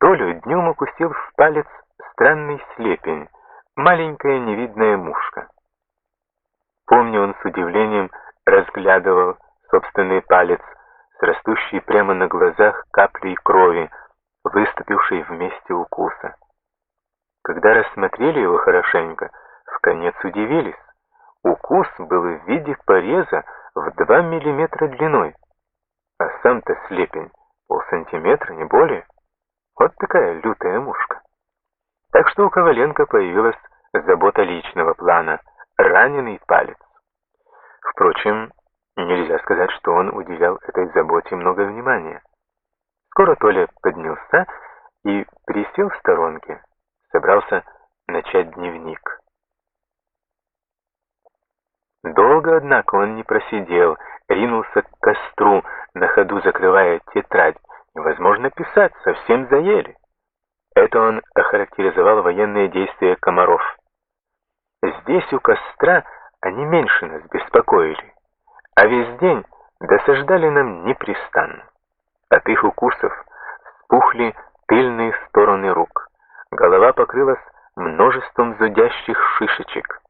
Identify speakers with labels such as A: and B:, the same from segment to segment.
A: Толю днем укусил в палец странный слепень, маленькая невидная мушка. Помню, он с удивлением разглядывал собственный палец с растущей прямо на глазах каплей крови, выступившей в месте укуса. Когда рассмотрели его хорошенько, в конец удивились. Укус был в виде пореза в 2 миллиметра длиной, а сам-то слепень полсантиметра, не более. Вот такая лютая мушка. Так что у Коваленко появилась забота личного плана — раненый палец. Впрочем, нельзя сказать, что он уделял этой заботе много внимания. Скоро Толя поднялся и присел в сторонке, собрался начать дневник. Долго, однако, он не просидел, ринулся к костру, на ходу закрывая тетрадь. Невозможно писать, совсем заели. Это он охарактеризовал военные действия комаров. Здесь у костра они меньше нас беспокоили, а весь день досаждали нам непрестанно. От их укусов спухли тыльные стороны рук, голова покрылась множеством зудящих шишечек.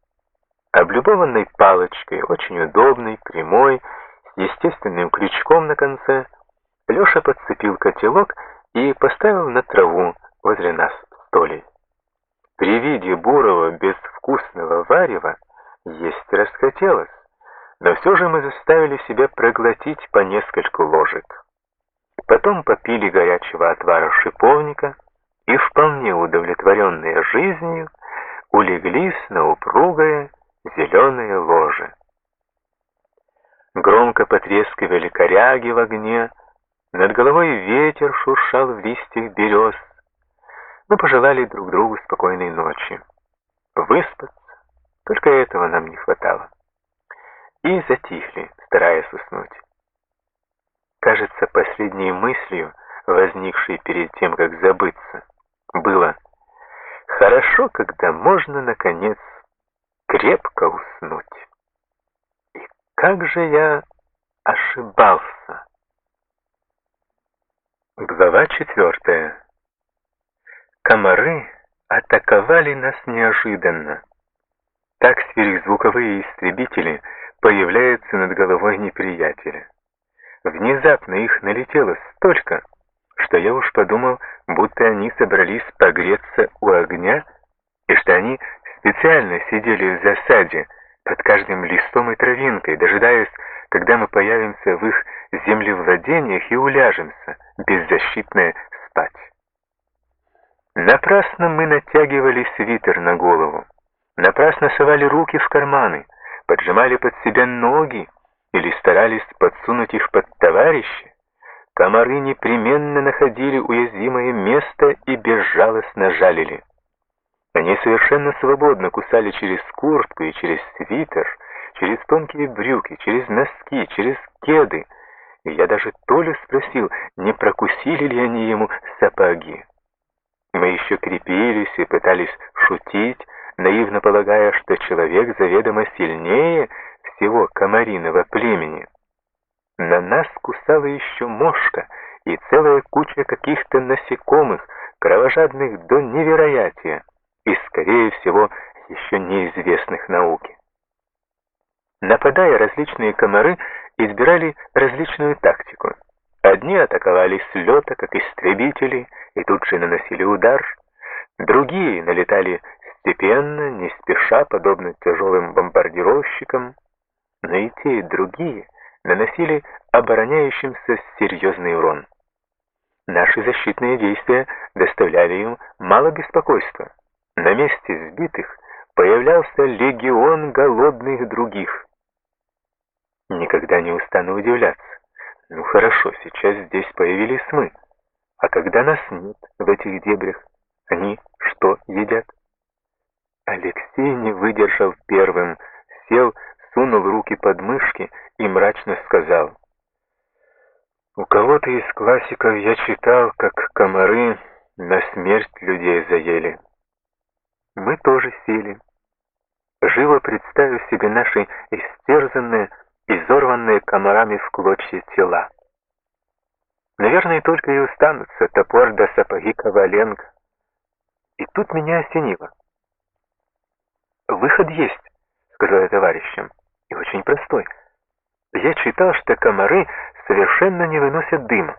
A: Облюбованной палочкой, очень удобной, прямой, с естественным крючком на конце, Леша подцепил котелок и поставил на траву возле нас столей. При виде бурого безвкусного варева есть расхотелось, но все же мы заставили себя проглотить по нескольку ложек. Потом попили горячего отвара шиповника и, вполне удовлетворенные жизнью, улеглись на упругое зеленое ложе. Громко потрескивали коряги в огне, над головой ветер шуршал в листьях берез. Мы пожелали друг другу спокойной ночи. Выспаться, только этого нам не хватало. И затихли, стараясь уснуть. Кажется, последней мыслью, возникшей перед тем, как забыться, было «Хорошо, когда можно, наконец, крепко уснуть». И как же я ошибался. Глава четвертая. Комары атаковали нас неожиданно. Так сверхзвуковые истребители появляются над головой неприятеля. Внезапно их налетело столько, что я уж подумал, будто они собрались погреться у огня, и что они специально сидели в засаде под каждым листом и травинкой, дожидаясь, когда мы появимся в их землевладениях и уляжемся, беззащитные, спать. Напрасно мы натягивали свитер на голову, напрасно совали руки в карманы, поджимали под себя ноги или старались подсунуть их под товарища, комары непременно находили уязвимое место и безжалостно жалили. Они совершенно свободно кусали через куртку и через свитер, через тонкие брюки, через носки, через кеды. И я даже Толю спросил, не прокусили ли они ему сапоги. Мы еще крепились и пытались шутить, наивно полагая, что человек заведомо сильнее всего комариного племени. На нас кусала еще мошка и целая куча каких-то насекомых, кровожадных до невероятия и, скорее всего, еще неизвестных науке. Нападая, различные комары избирали различную тактику. Одни атаковали с лета, как истребители, и тут же наносили удар. Другие налетали степенно, не спеша, подобно тяжелым бомбардировщикам. Но и те, и другие наносили обороняющимся серьезный урон. Наши защитные действия доставляли им мало беспокойства. На месте сбитых появлялся легион голодных других. Никогда не устану удивляться. Ну хорошо, сейчас здесь появились мы. А когда нас нет в этих дебрях, они что едят? Алексей не выдержал первым, сел, сунул руки под мышки и мрачно сказал. У кого-то из классиков я читал, как комары на смерть людей заели. Мы тоже сели. Живо представив себе наши истерзанные, изорванные комарами в клочья тела. Наверное, только и устанутся топор да сапоги Коваленко. И тут меня осенило. «Выход есть», — сказал я товарищам, — «и очень простой. Я читал, что комары совершенно не выносят дыма.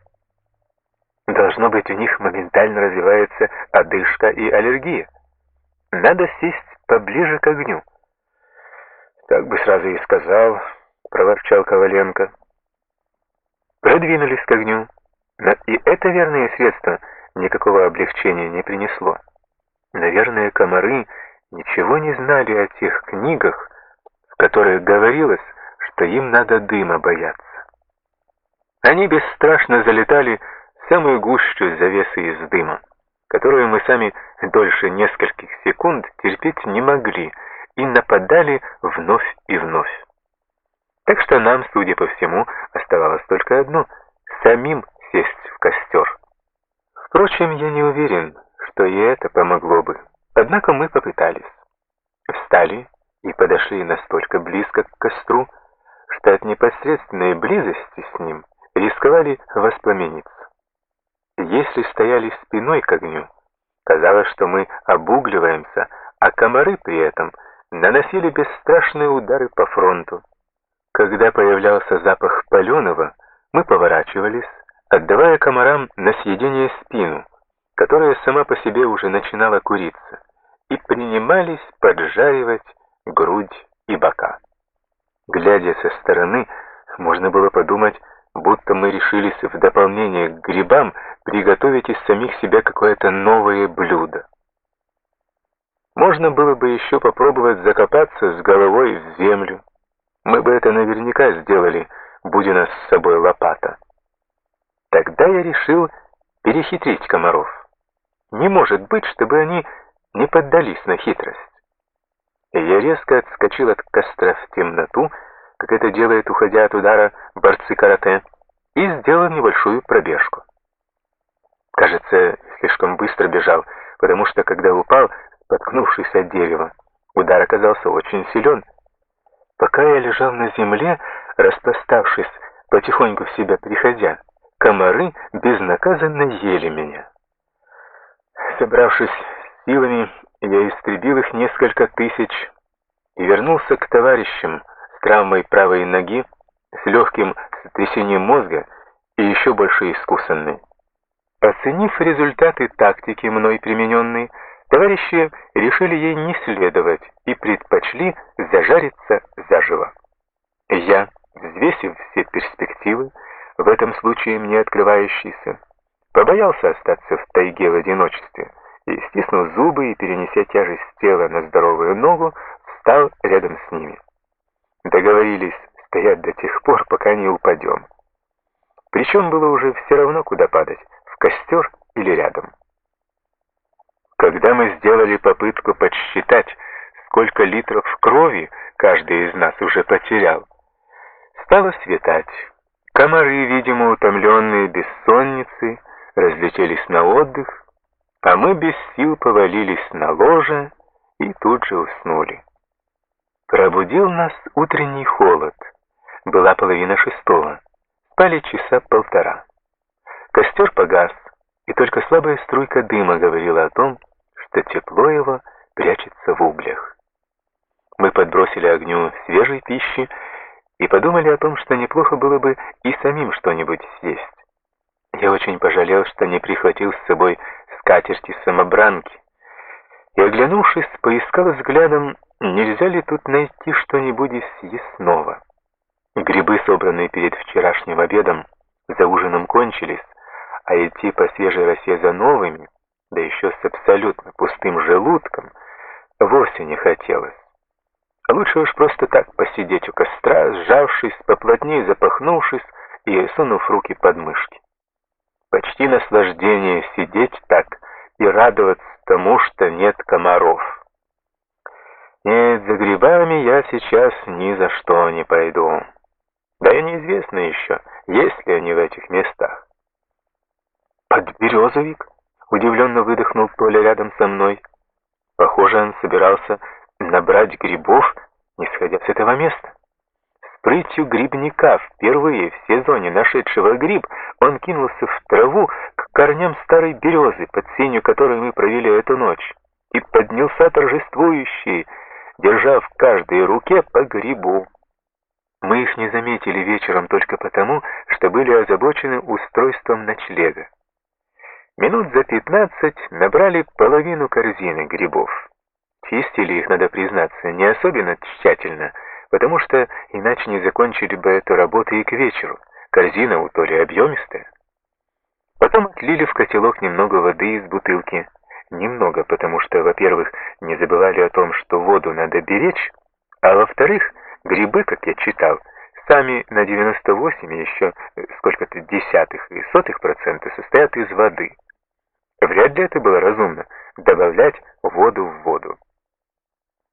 A: Должно быть, у них моментально развивается одышка и аллергия. Надо сесть поближе к огню. Так бы сразу и сказал, проворчал Коваленко. Продвинулись к огню, но и это верное средство никакого облегчения не принесло. Наверное, комары ничего не знали о тех книгах, в которых говорилось, что им надо дыма бояться. Они бесстрашно залетали самую гущу завесы из дыма, которую мы сами дольше нескольких секунд терпеть не могли и нападали вновь и вновь. Так что нам, судя по всему, оставалось только одно — самим сесть в костер. Впрочем, я не уверен, что и это помогло бы. Однако мы попытались. Встали и подошли настолько близко к костру, что от непосредственной близости с ним рисковали воспламениться. Если стояли спиной к огню, казалось, что мы обугливаемся, а комары при этом наносили бесстрашные удары по фронту. Когда появлялся запах паленого, мы поворачивались, отдавая комарам на съедение спину, которая сама по себе уже начинала куриться, и принимались поджаривать грудь и бока. Глядя со стороны, можно было подумать, будто мы решились в дополнение к грибам приготовить из самих себя какое-то новое блюдо. Можно было бы еще попробовать закопаться с головой в землю. Мы бы это наверняка сделали, будь у нас с собой лопата. Тогда я решил перехитрить комаров. Не может быть, чтобы они не поддались на хитрость. И я резко отскочил от костра в темноту, как это делает, уходя от удара, борцы карате, и сделал небольшую пробежку. Кажется, слишком быстро бежал, потому что, когда упал, споткнувшись от дерева, удар оказался очень силен. Пока я лежал на земле, распластавшись, потихоньку в себя приходя, комары безнаказанно ели меня. Собравшись силами, я истребил их несколько тысяч и вернулся к товарищам, с травмой правой ноги, с легким сотрясением мозга и еще больше искусанной. Оценив результаты тактики, мной примененной, товарищи решили ей не следовать и предпочли зажариться заживо. Я, взвесив все перспективы, в этом случае мне открывающиеся, побоялся остаться в тайге в одиночестве и, стиснув зубы и перенеся тяжесть тела на здоровую ногу, встал рядом с ними. Договорились стоять до тех пор, пока не упадем. Причем было уже все равно, куда падать, в костер или рядом. Когда мы сделали попытку подсчитать, сколько литров крови каждый из нас уже потерял, стало светать. Комары, видимо, утомленные бессонницей, разлетелись на отдых, а мы без сил повалились на ложе и тут же уснули. Пробудил нас утренний холод. Была половина шестого. Спали часа полтора. Костер погас, и только слабая струйка дыма говорила о том, что тепло его прячется в углях. Мы подбросили огню свежей пищи и подумали о том, что неплохо было бы и самим что-нибудь съесть. Я очень пожалел, что не прихватил с собой скатерти самобранки, и, оглянувшись, поискал взглядом Нельзя ли тут найти что-нибудь из съестного? Грибы, собранные перед вчерашним обедом, за ужином кончились, а идти по свежей росе за новыми, да еще с абсолютно пустым желудком, вовсе не хотелось. Лучше уж просто так посидеть у костра, сжавшись, поплотнее запахнувшись и сунув руки под мышки. Почти наслаждение сидеть так и радоваться тому, что нет комаров. Нет, за грибами я сейчас ни за что не пойду. Да и неизвестно еще, есть ли они в этих местах. «Подберезовик?» — удивленно выдохнул Толя рядом со мной. Похоже, он собирался набрать грибов, не сходя с этого места. прытью грибника впервые в сезоне нашедшего гриб, он кинулся в траву к корням старой березы, под сенью которой мы провели эту ночь, и поднялся торжествующий, держа в каждой руке по грибу. Мы их не заметили вечером только потому, что были озабочены устройством ночлега. Минут за пятнадцать набрали половину корзины грибов. Чистили их, надо признаться, не особенно тщательно, потому что иначе не закончили бы эту работу и к вечеру. Корзина у Толи объемистая. Потом отлили в котелок немного воды из бутылки. Немного, потому что, во-первых, не забывали о том, что воду надо беречь, а во-вторых, грибы, как я читал, сами на 98 еще сколько-то десятых и сотых процента состоят из воды. Вряд ли это было разумно, добавлять воду в воду.